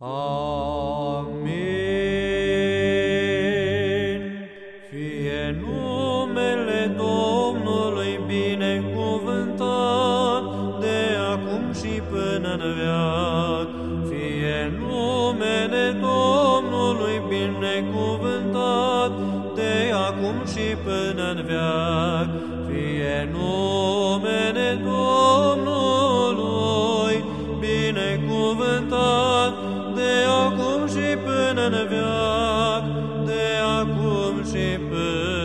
Amin. Fie numele Domnului binecuvântat de acum și până în veac. Fie numele Domnului binecuvântat de acum și până în veac. Fie numele Domnului binecuvântat de acum și până în veac, de acum și până